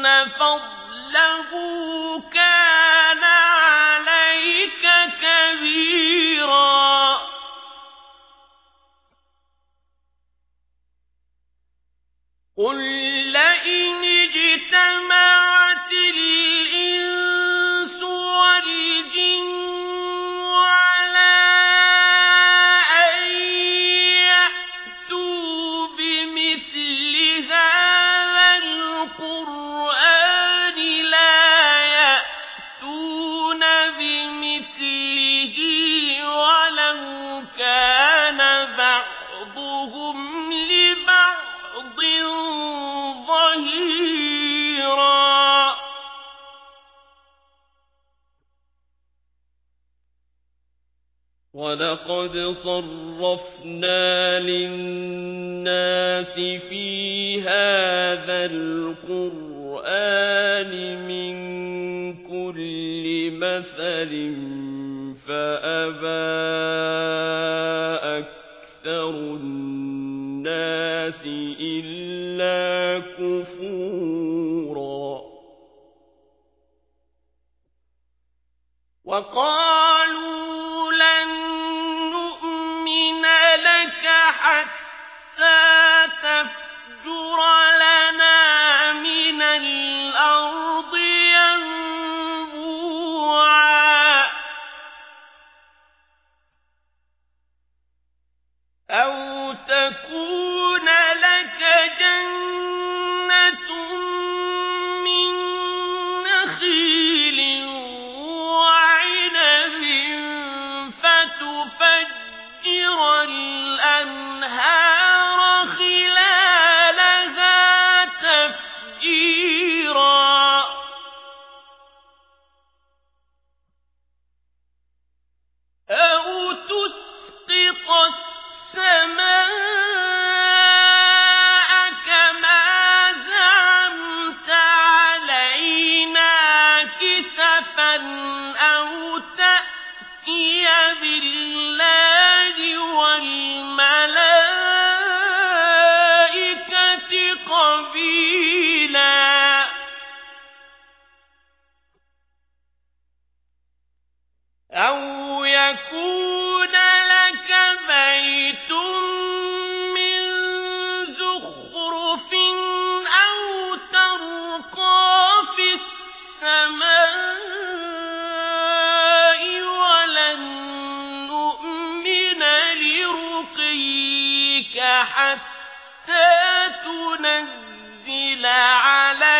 إن قل ولقد صرفنا للناس في هذا القرآن من كل مثل فأبى أكثر الناس إلا كفورا وقالوا لك بيت من زخرف أو ترقى في السماء ولن نؤمن لرقيك حتى تنزل علينا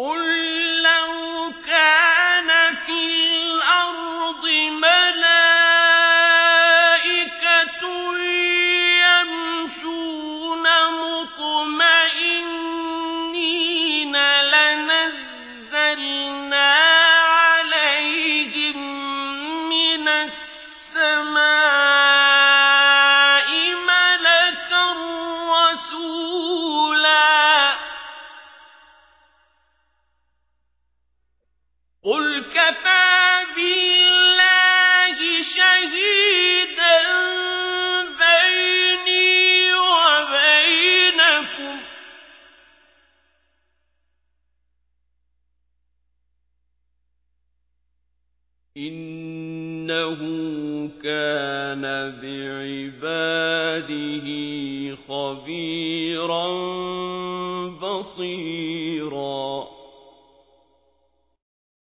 قل إنه كان بعباده خبيرا بصيرا